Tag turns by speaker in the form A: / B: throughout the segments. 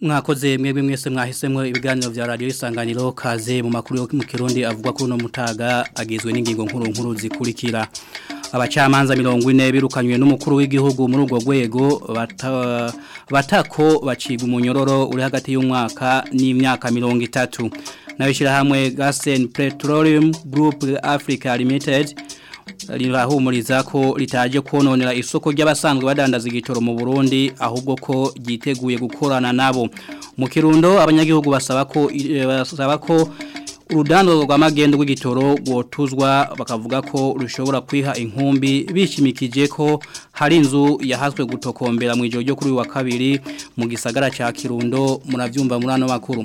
A: mwakoze mwebwe mwese mwahisemo ibiganiro vya radio isanganiro kaze mu makuru yo mu Kirundi avugwa kuri no mutaga agizwe n'ingingo nkuru nkuru zikurikira abacamanza mirongo ine birukanywe n'umukuru w'igihugu muri urwo rwego batako baciga umunyororo uri hagati y'umwaka n'imyaka mirongo itatu n'abishyirahamwe gasen petroleum group africa limited rirahumuriza ko ritaje kononera isoko ry'abasanzwe badandaza igitoro mu Burundi ahubwo ko giteguye gukorana nabo mu kirundo abanyagihugu basaba ko eh, basaba ko urudandwa rwa magendu rw'igitoro rwotuzwa bakavuga ko rushobora kwiha inkumbi bishimikije ko hari inzu yahaswe gutokombera mu ijoro ryo kuri wa kabiri mu gisagara cya kirundo murabyumva muri ano makuru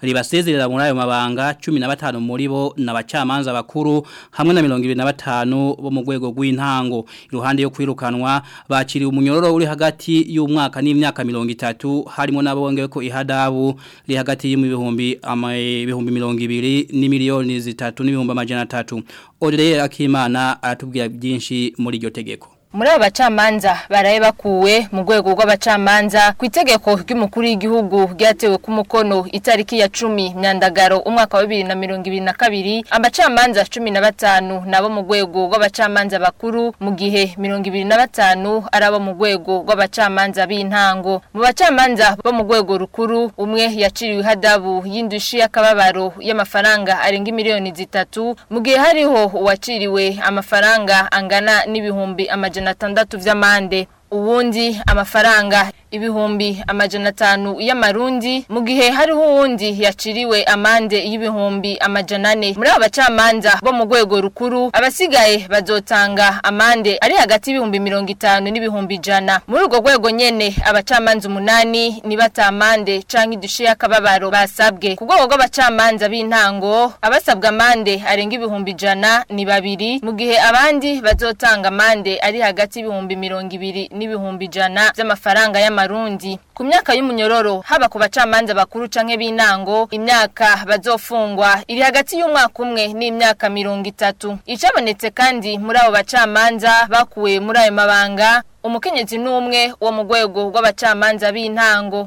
A: ribasezerera muri ayo mabanga cumi na
B: batanu muri
A: bo ni abacamanza bakuru hamwe na mirongo ibiri na batanu bo mu rwego rw'intango iruhande yo kwirukanwa bakiriye umunyororo uri hagati y'umwaka n'imyaka mirongo itatu harimo n'abongewe ko ihadabu riri hagati y'ibihumbi mirongo ibiri n'imiliyoni zitatu n'ibihumbi amajana atatu Odile Akimana aratubwira byinshi muri iryo tegeko
C: muri abo bacamanza baraye bakuwe mu rwego rw'abacamanza ku itegeko ry'umukuru w'igihugu ryatewe ku mukono itariki ya cumi myandagaro umwaka wa bibiri na mirongo ibiri na kabiri abacamanza cumi na batanu ni abo mu rwego rw'abacamanza bakuru mu gihe mirongo ibiri na batanu ari abo mu rwego rw'abacamanza b'intango mu bacamanza bo mu rwego rukuru umwe yaciriwe ihadabu y'indushi y'akababaro y'amafaranga arenga miliyoni zitatu mu gihe hariho uwaciriwe amafaranga angana n'ibihumbi amajana n'atandatu by'amande ubundi amafaranga ibihumbi amajana atanu y'amarundi mu gihe hariho uwundi yaciriwe amande y'ibihumbi amajana ane muri aba bacamanza bo mu rwego rukuru abasigaye bazotanga amande ari hagati y'ibihumbi mirongo itanu n'ibihumbi ijana muri urwo rwego nyene abacamanza umunani ni batamande canke idushe y'akababaro basabwe ku rwego rw'abacamanza b'intango abasabwa amande arenga ibihumbi ijana ni babiri mu gihe abandi bazotanga amande ari hagati y'ibihumbi mirongo ibiri n'ibihumbi ijana by'amafaranga y'amarundi b'amarundi ku myaka y'umunyororo haba ku bacamanza bakuru canke binango imyaka bazofungwa iri hagati y'umwaka umwe n'imyaka mirongo itatu icabonetse kandi muri abo bacamanza bakuwe muri ayo mabanga umukenyezi n'umwe wo mu rwego rw'abacamanza b'intango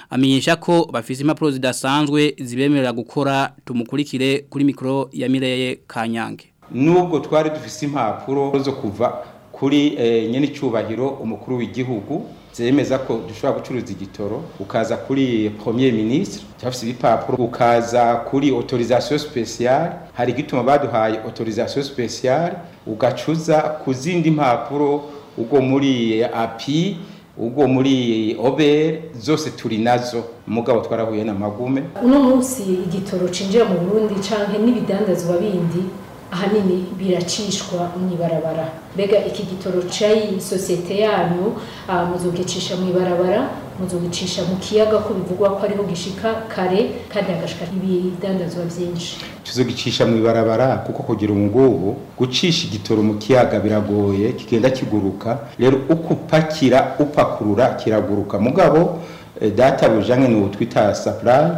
A: amenyesha ko bafise impapuro zidasanzwe zibemerera gukora tumukurikire kuri mikro ya Mireye Kanyange
D: nubwo twari dufise impapuro zo kuva kuri eh, icyubahiro umukuru w'igihugu zemeza ko dushobora gucuruza igitoro ukaza kuri premier ministre cyafise ibipapuro ukaza kuri autorisation speciale hari igituma baduhaye autorisation speciale ugacuza ku zindi mpapuro ubwo muri api ubwo muri obere zose turi nazo umugabo twarahuye na magume
E: uno munsi igitoro cinjira mu Burundi canke n'ibidandazwa bindi ahanini biracishwa mu ibarabara mbega iki gitoro cyayi sosiyete yanyu ah, muzugicisha mu ibarabara muzugicisha mu kiyaga ko bivugwa ko ariho gishika kare kandi hagashika ibidandazwa byinshi
D: tuzogicisha mu ibarabara kuko kugira umugogo gucisha igitoro mu kiyaga biragoye kigenda kiguruka rero uko upakira upakurura kiraguruka mugabo eh, data bujanye n'ubu twita sapurayi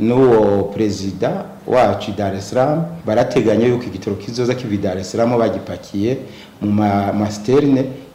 D: n'uwo perezida wacu i Dar es barateganya yuko igitoro k'izoza kivi Dar es bagipakiye mu masterine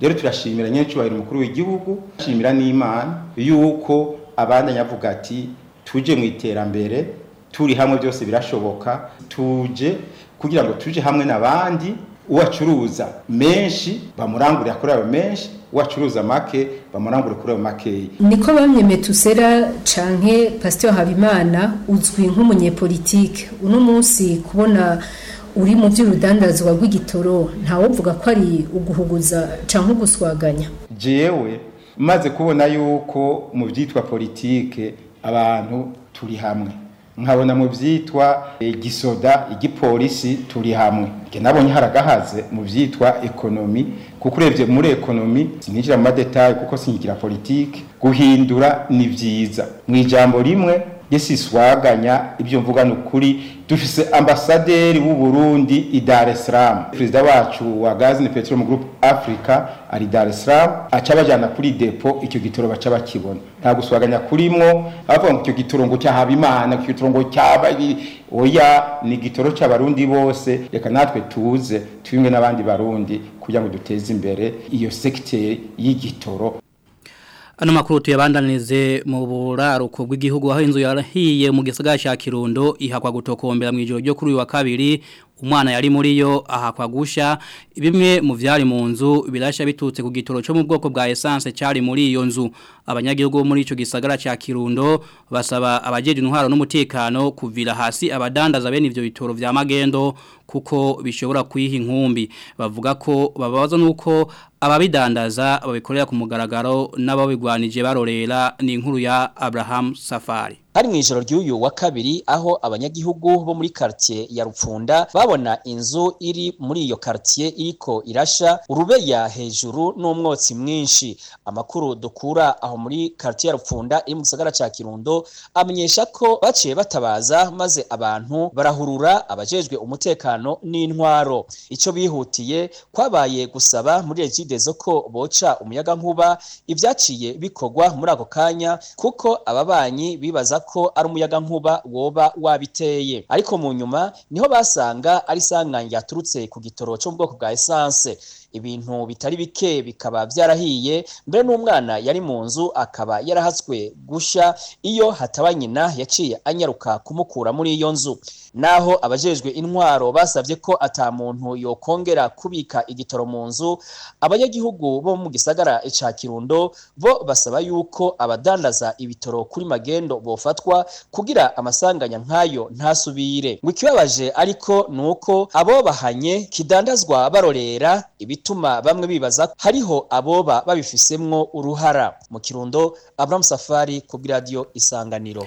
D: rero turashimira nyincubahiro umukuru w'igihugu ashimira n'imana yuko abandanya avuga ati tuje mu iterambere turi hamwe byose birashoboka tuje kugira ngo tuje hamwe n'abandi uwo menshi bamurangurira kuri ayo menshi uwacuruza make bamurangure kuri ayo makeya
E: niko bamwe metusera canke pasiteri habimana uzwi nk'umunyepolitike uno munsi kubona uri mu by'urudandazwa rw'igitoro ntawovuga ko ari uguhuguza cyangwa uguswaganya
D: jewe maze kubona yuko mu byitwa politike abantu turi hamwe nkabona mu byitwa igisoda igipolisi turi hamwe nabonye haragahaze mu byitwa ekonomi kuko urebye muri ekonomi sinjira mu madetaye kuko singira politiki guhindura ni byiza mu ijambo rimwe yesi waganya ibyo mvuga ni ukuri dufise ambasaderi w'u Burundi i Dar es Salaam perezida wacu wa Gaz ni Petrol Group Africa ari Dar es Salaam aca kuri depo icyo gitoro baca bakibona nta guswaganya kurimwo abavuga ngo icyo gitoro ngo cyahaba imana icyo gitoro ngo cyabari oya ni gitoro cy'abarundi bose reka natwe tuze twimwe n'abandi barundi kugira ngo duteze imbere iyo sekiteri y'igitoro
A: Ano makuru tuyabandanirize mu buraruko bw'igihugu aho inzu yarahiye mu gisagara cya Kirundo ihakwa gutokombera mu ijoro ryo kuri uyu wa kabiri umwana yari muri yo ahakwa gusha bimwe mu byari mu nzu birashya bitutse ku gitoro cyo mu bwoko bwa essence cyari muri iyo nzu abanyagihugu muri icyo gisagara cya Kirundo basaba abajeje intwaro n'umutekano kuvira hasi abadandaza bene ivyo bitoro vya magendo kuko bishobora kuyiha inkumbi bavuga ko bababaza nuko ababidandaza babikorera ku mugaragaro n'ababigwanije barorera ni inkuru ya Abraham Safari
F: hari mu ijoro ry'uyu wa kabiri aho abanyagihugu bo muri quartier ya Rupfunda babona inzu iri muri iyo quartier iriko irasha urubeya hejuru n'umwotsi mwinshi amakuru dukura aho muri quartier ya Rupfunda iri mu gisagara ca Kirundo amenyesha ko baciye batabaza maze abantu barahurura abajejwe umutekano n'intwaro icyo bihutiye kwabaye gusaba muri regidezo ko boca umuyaga nkuba ibyaciye bikorwa muri ako kanya kuko ababanyi bibaza ko ko ari umuyaga nkuba woba wabiteye ariko mu nyuma niho basanga ari isanganya yaturutse ku gitoro cyo mu bwoko bwa esanse ibintu bitari bike bikaba byarahiye mbere n'umwana yari mu nzu akaba yarahatswe gusha iyo hataba nyina yaciye anyaruka kumukura muri iyo nzu naho abajejwe intwaro basabye ko atamuntu yokongera kubika igitoro mu nzu abanyagihugu bo mu gisagara ca Kirundo bo basaba yuko abadandaza ibitoro kuri magendo bofatwa gufatwa kugira amasanganya nk'ayo ntasubire ngo ikibabaje ariko ni uko abo bahanye kidandazwa barorera ibituma bamwe bibaza hariho aboba babifisemwo uruhara mu kirundo Abramu Safari ku bwa isanganiro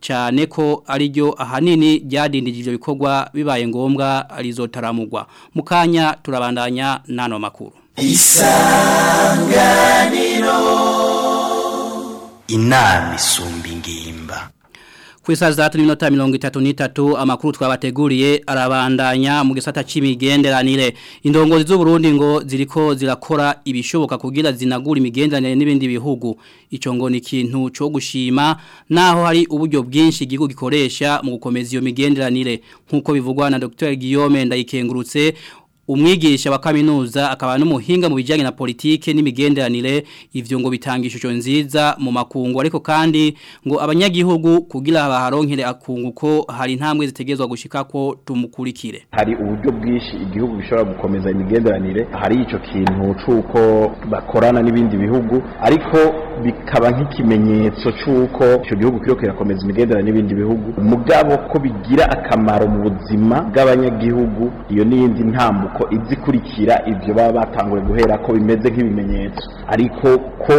A: cyane ko ari ahanini ryadindije ibyo bikorwa bibaye ngombwa arizotaramugwa mukanya turabandanya n'ano makuru
G: isanganiro inama isumbi
A: ku isaha za 3:33 amakuru twabateguriye arabandanya mu gisata cy'imigenderanire indongozi z'u Burundi ngo ziriko zirakora ibishoboka kugira zinagura imigenderanire n'ibindi bihugu ico ngo ni ikintu cyo gushima naho hari uburyo bwinshi igihugu gikoresha mu gukomeza iyo migenderanire nkuko bivugwa na Dr. Guillaume Ndayikengurutse umwigisha wa kaminuza akaba n'umuhinga mu bijyanye na politike n'imigenderanire ivyo ngo bitanga ishusho nziza mu makungu ariko kandi ngo abanyagihugu kugira baharonkere akungu ko hari intambwe zitegezwa gushika ko tumukurikire
H: hari uburyo bwinshi igihugu bishobora gukomeza imigenderanire hari icyo kintu cuko bakorana n'ibindi bihugu ariko bikaba nk'ikimenyetso cy'uko icyo gihugu kiriho kirakomeza imigenderanire n'ibindi bihugu mugabo ko bigira akamaro mu buzima bw'abanyagihugu iyo n'iyindi ntambwe. ko izikurikira ibyo baba batanguye guhera ko bimeze nk'ibimenyetso ariko ko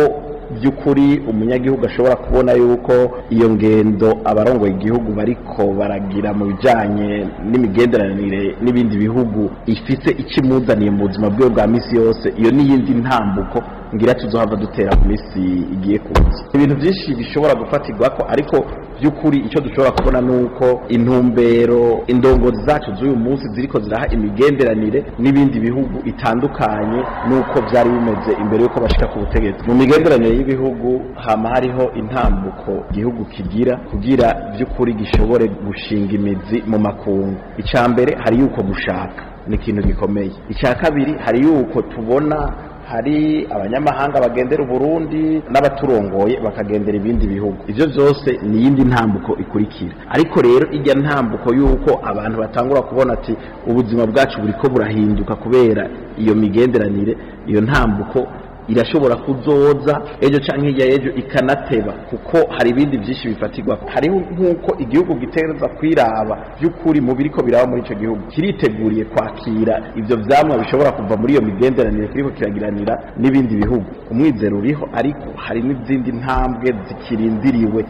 H: by'ukuri umunyagihugu ashobora kubona yuko iyo ngendo abarongoye igihugu bariko baragira mu bijyanye n'imigenderanire n'ibindi bihugu ifite ikimuzaniye mu buzima bwiwe bwa minsi yose iyo n'iyindi ntambuko ngira tuzohava dutera mu minsi igiye kuza ibintu byinshi bishobora gufatirwa ko ariko by'ukuri icyo dushobora kubona ni uko intumbero indongozi zacu z'uyu munsi ziriko ziraha imigenderanire n'ibindi bihugu itandukanye n'uko byari bimeze imbere y'uko bashika ku butegetsi mu migenderanire y'ibihugu hama hariho intambuko igihugu kigira kugira by'ukuri gishobore gushinga imizi mu makungu icya mbere hari yuko gushaka ni ikintu gikomeye icya kabiri hari yuko tubona hari abanyamahanga bagendera uburundi n'abaturongoye bakagendera ibindi bihugu ibyo byose ni iyindi ntambuko ikurikira ariko rero ijya ntambuko y'uko abantu batangura kubona ati ubuzima bwacu buri ko burahinduka kubera iyo migenderanire iyo ntambuko irashobora kuzoza ejo cyangwa hirya y'ejo ikanateba kuko hari ibindi byinshi bifatirwa hariho nk'uko igihugu giteza kwiraba by'ukuri mu biriko biraba muri icyo gihugu kiriteguriye kwakira ibyo byamwa bishobora kuva muri iyo migenderanire kiriko kiragiranira n'ibindi bihugu umwizero uriho ariko hari n'izindi ntambwe zikirindiriwe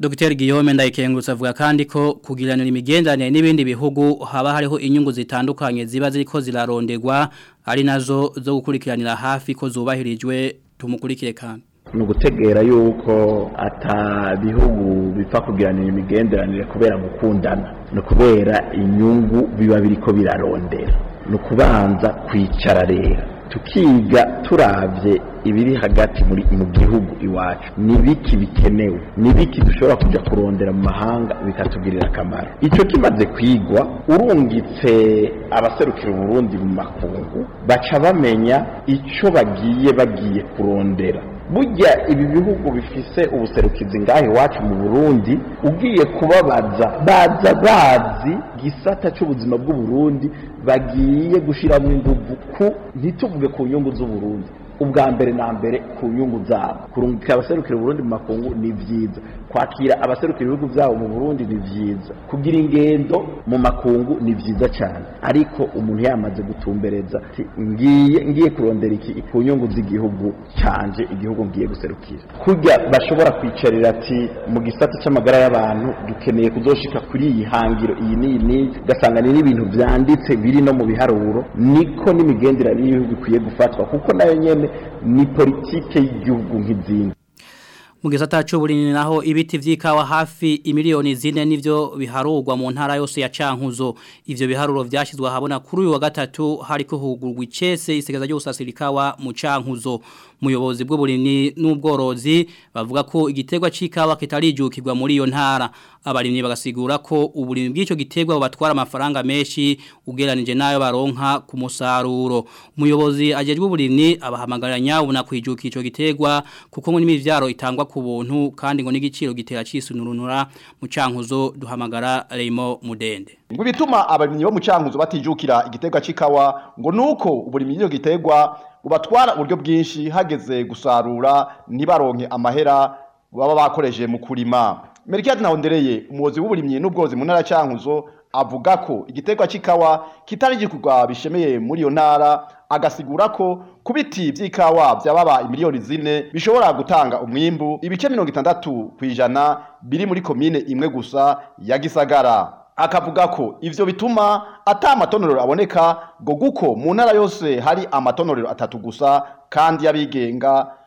A: Dr Guillaume ndayikengurutse avuga kandi ko kugiranira imigendanire n'ibindi bihugu haba hariho inyungu zitandukanye ziba ziko zirarondegwa ari nazo zo gukurikiranira hafi ko zubahirijwe tumukurikire kandi
H: ni gutegera yuko atabihugu bipfa kugiranira imigenderanire kubera gukundana no kubera inyungu biba biriko birarondera ni kubanza kwicara rero tukiga turabye ibiri hagati mu gihugu iwacu ni biki bikenewe ni biki dushobora kujya kurondera mu mahanga bikatugirira akamaro icyo kimaze kwigwa urungitse abaserukira uburundi mu makungu baca bamenya icyo bagiye bagiye kurondera burya ibi bihugu bifise ubuserukizi ngaha iwacu mu burundi ugiye kubabaza baza bazi gisata cy'ubuzima bw'uburundi bagiye gushyiramo inguvu ku ntituvuge ku nyungu z'uburundi ubwa mbere na mbere ku nyungu zabo kurungika abaserukira uburundi mu makungu ni byiza kwakira abaserukira ibihugu byabo mu burundi ni byiza kugira ingendo mu makungu ni byiza cyane ariko umuntu yamaze gutumbereza ngiye ngiye kurondera iki ku nyungu z'igihugu cyanje igihugu ngiye guserukira kujya bashobora kwicarira ati mu gisate cy'amagara y'abantu dukeneye kudoshika kuri iyi hangiro iyi n'iyi n'iyi ugasanga ni n'ibintu byanditse biri no mu biharuro niko n'imigendera y'ibihugu ikwiye gufatwa kuko nayo nyene ni politike y'igihugu nk'izindi
A: mu gisata naho ibiti by'ikawa hafi imiliyoni zine nibyo biharugwa mu ntara yose ya cankuzo ibyo biharuro byashyizwe habona kuri uyu wa gatatu hari kuhugurwa ikese isigaza ryo gusasira ikawa mu cankuzo muyobozi bw'uburimyi n'ubworozi bavuga ko igitegwa c'ikawa kitarijukirwa muri iyo ntara abarimyi bagasigura ko uburimyi bw'ico gitegwa bubatwara amafaranga menshi ugeranije nayo baronka ku musaruro umuyobozi ajejwe uburimyi abahamagara nyabu na kwijuka ico giterwa kuko ngo n'imivyaro itangwa ku buntu kandi ngo n'igiciro gitera cisunurunura mu cankuzo duhamagara Raymo Mudende
I: ngo bituma abarimyi bo mu cankuzo batijukira igiterwa cikawa ngo nuko uburimyi bw'ico gitegwa, Ubatwara uburyo bwinshi hageze gusarura ntibaronke amahera baba bakoresheje mu kurima merikiyati ntahondereye umuyobozi w'uburimyi n'ubworozi mu ntara cyankuzo avuga ko igiterwa cy'ikawa kitari igikorwa bishemeye muri iyo ntara agasigura ko ku biti by'ikawa byababa miliyoni zine bishobora gutanga umwimbu ibice mirongo itandatu ku ijana biri muri komine imwe gusa ya gisagara akavuga ko ibyo bituma ata amatonero aboneka ngo guko mu ntara yose hari amatonorero atatu gusa kandi yabigenga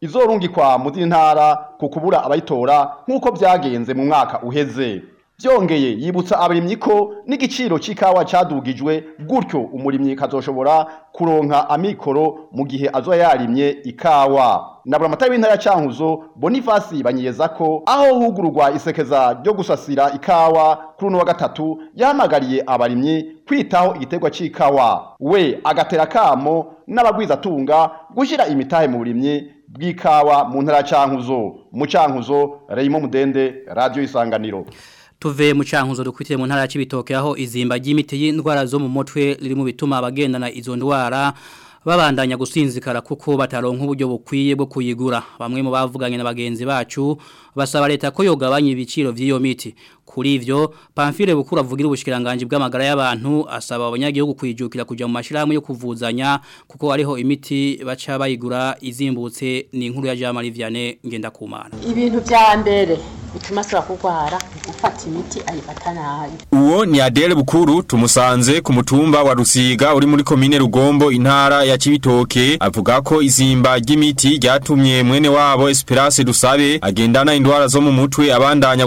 I: izorungikwa mu z'intara ku kubura abayitora nk'uko byagenze mu mwaka uheze byongeye yibutsa abarimyi ko n'igiciro cy'ikawa cyadugijwe gutyo umurimyi kazoshobora kuronka amikoro mu gihe azoba yarimye ikawa na amatara w'intara ya cankuzo bonifasi banyiyeza ko aho hugururwa isekeza ryo gusasira ikawa kuri uno wa gatatu yahamagariye abarimyi kwitaho igiterwa cy'ikawa we agatera akamo n'abagwizatunga gushyira imitahe mu burimyi bw'ikawa mu ntara ya cankuzo mu cankuzo reyimo mudende radiyo isanganiro
A: tuve mu cyankuzo dukwitire mu ntara ya aho izimba ry'imiti y'indwara zo mu mutwe riri mu bituma abagendana izo ndwara babandanya gusinzikara kuko bataronka uburyo bukwiye bwo kuyigura bamwe mu bavuganye na bagenzi bacu basaba leta ko yogabanya ibiciro by'iyo miti Kuri ivyo Pamphile Bukuru avugira ubushikiranganje bw'amagara y'abantu asaba abanyagihugu kwijukira kujya mu mashirahamwe yo kuvuzanya kuko ariho imiti baca bayigura izimbutse ni inkuru ya Jean Marie ngenda kumana.
J: Ibintu vya mbere bituma kugwara gufata imiti ayifata
K: uwo ni Adele Bukuru tumusanze ku mutumba wa Rusiga uri muri komine Rugombo intara ya Kibitoke avuga ko izimba ry'imiti ryatumye mwene wabo Esperance Dusabe agendana indwara zo mu mutwe abandanya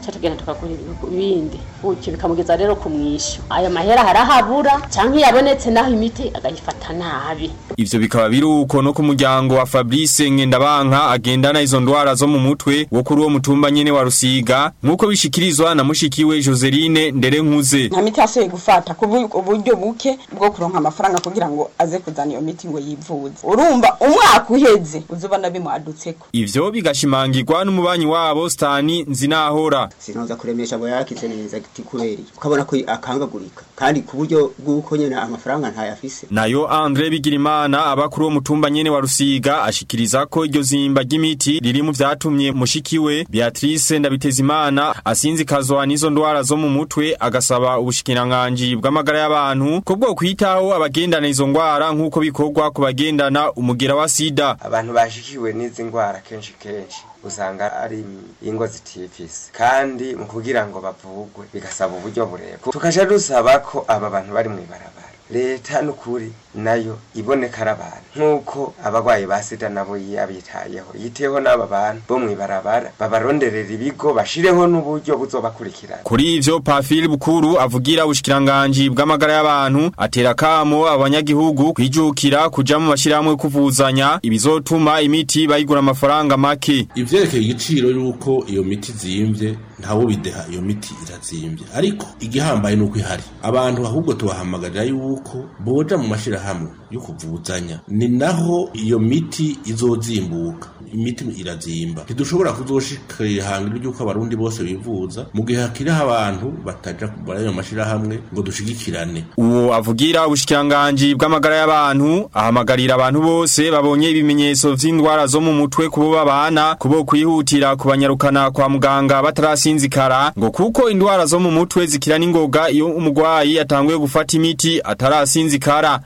J: tuca tugenda tukagura ibindi gutyo bikamugeza rero ku mwisho ayo mahera harahabura cyangwa iyo abonetse naho imiti agayifata nabi
K: ivyo bikaba biruko no ku muryango wa Fabrice Ngendabanka agendana izo ndwara zo mu mutwe wo kuri uwo mutumba nyene wa Rusiga nkuko bishikirizwa na mushikiwe Joseline ndere
L: nkuze na miti asuye gufata ku buryo buke bwo kuronka amafaranga kugira ngo aze kuzana iyo miti ngo yivuze urumva umwaka uheze uzobana adutseko
K: ivyo bigashimangirwa n'umubanyi wabo Stani Nzinahora
M: sinoza kuremesha bo yakitse neza gitikuberi ukabona ko akangagurika kandi ku buryo bw'uko nyene amafaranga ntayafise
K: nayo Andre Bigirimana Bizimana abakuru mutumba nyene wa Rusiga ashikiriza ko iryo zimba ry'imiti riri mu vyatumye mushikiwe Beatrice asinzi asinzikazwa n'izo ndwara zo mu mutwe agasaba ubushikiranganji bw'amagara y'abantu ko bwo kwitaho abagendana izo ndwara nk'uko bikorwa ku bagendana umugera wa sida
N: abantu bashikiwe n'izi ndwara kenshi kenshi usanga ari ingo zitifise kandi mu kugira ngo bavugwe bigasaba uburyo burebwe tukaje dusaba ko aba bantu bari mw'ibarabara leta n'ukuri nayo iboneka ari abantu nk'uko abarwayi ba sida nabo yabitayeho yiteho n'aba bantu bo mu ibarabara babaronderera ibigo bashireho n'uburyo buzobakurikirana
K: kuri ivyo Pafili Bukuru avugira ubushikiranganji bw'amagara y'abantu atera kamo abanyagihugu kwijukira kuja mu mashirahamwe kuvuzanya ibizotuma imiti bayigura amafaranga make
O: ivyerekeye igiciro yuko iyo miti zimvye ntawo bideha iyo miti irazimbye ariko igihambaye nuko ihari abantu ahubwo tubahamagarira yuko boja mu mashira hamwe yo kuvuzanya ni naho iyo miti izozimbuka imiti irazimba ntidushobora kuzoshikira ihangiro ry'uko abarundi bose bivuza mu gihe hakiriho abantu batajya muri ayo mashirahamwe ngo dushigikirane
K: uwo avugira ubushikiranganji bw'amagara y'abantu ahamagarira abantu bose babonye ibimenyetso vy'indwara zo mu mutwe kubo babana kubo kwihutira kubanyarukana kwa muganga batarasinzikara ngo kuko indwara zo mu mutwe zikira n'ingoga iyo umugwayi atanguye gufata imiti atarasinzikara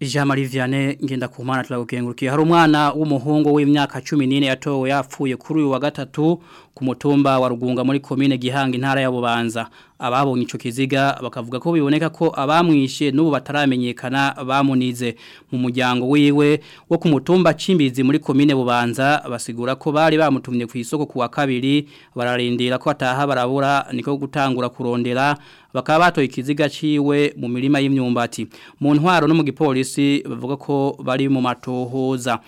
A: Ijama Liviane ngenda kumana tulagukengurukiye hari umwana w'umuhungu w'imyaka 14 yatowe yapfuye kuri uyu wa gatatu ku mutumba wa rugunga muri komine gihanga intara ya bubanza ababonye icyo kiziga bakavuga ko biboneka ko abamwishe n'ubu bataramenyekana bamunize mu muryango wiwe wo ku Chimbizi muri komine bubanza basigura ko bari bamutumye ku isoko ku wa kabiri bararindira ko ataha barabura niko gutangura kurondera bakaba batoye ikiziga ciwe mu mirima y'imyumbati mu ntwaro no mu gipolisi bavuga ko bari mu matohoza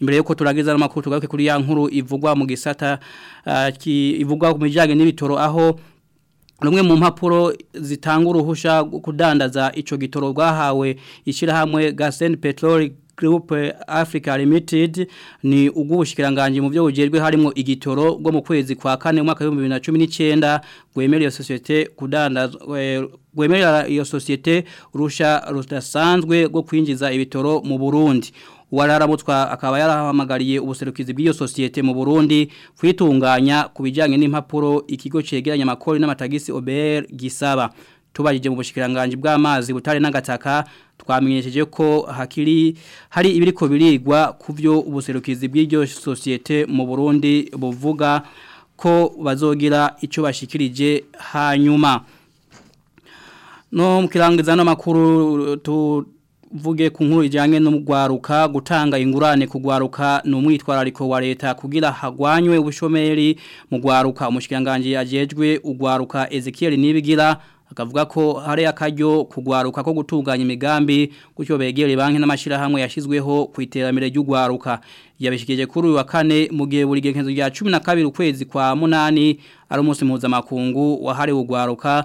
A: imbere yuko turagiza n'amakuru tugaruke kuri ya nkuru ivugwa mu gisata ah, ivugwa ku bijyanye n'ibitoro aho rumwe mu mpapuro zitanga uruhushya kudandaza icyo gitoro rwahawe ishyirahamwe gaseni peteroli Group Africa Limited ni ubw'ubushikiranganje mu byo bugerwe harimo igitoro bwo mu kwezi kwa kane mwaka 2019 gwemerera iyo societe kudandaza gwemerera eh, iyo societe urusha rudasanzwe rwo kwinjiza ibitoro mu Burundi uwaramutswa akaba yarahamagariye ubuserukizi bw'iyo sosiyete mu Burundi kwitunganya ku bijyanye n'impapuro ikigo cegeranya amakori n'amatagisi OBR gisaba tubajije mu bushikiranganje bw'amazi butare n'agataka twamenyesheje ko hakiri hari ibiriko birigwa kuvyo ubuserukizi bw'iryo sosiyete mu Burundi buvuga ko bazogira icyo bashikirije hanyuma no mukirangiza no makuru tu mvuge ku nkuru ijyanye gutanga ingurane ku gwaruka ni umwitwarariko wa leta kugira hagwanywe ubushomeri mugwaruka gwaruka umushyirangajwi ugwaruka Ezekiel nibigira akavuga ko hari akaryo kugwaruka ko gutunganya imigambi gutyo begere banki n'amashyirahamwe yashyizweho ku iterambere ry'ugwaruka yabishikije kuri uyu wa kane mu gihe buri genkezo rya cumi na kabiri ukwezi kwa munani ari umunsi mpuzamakungu wahariwe ugwaruka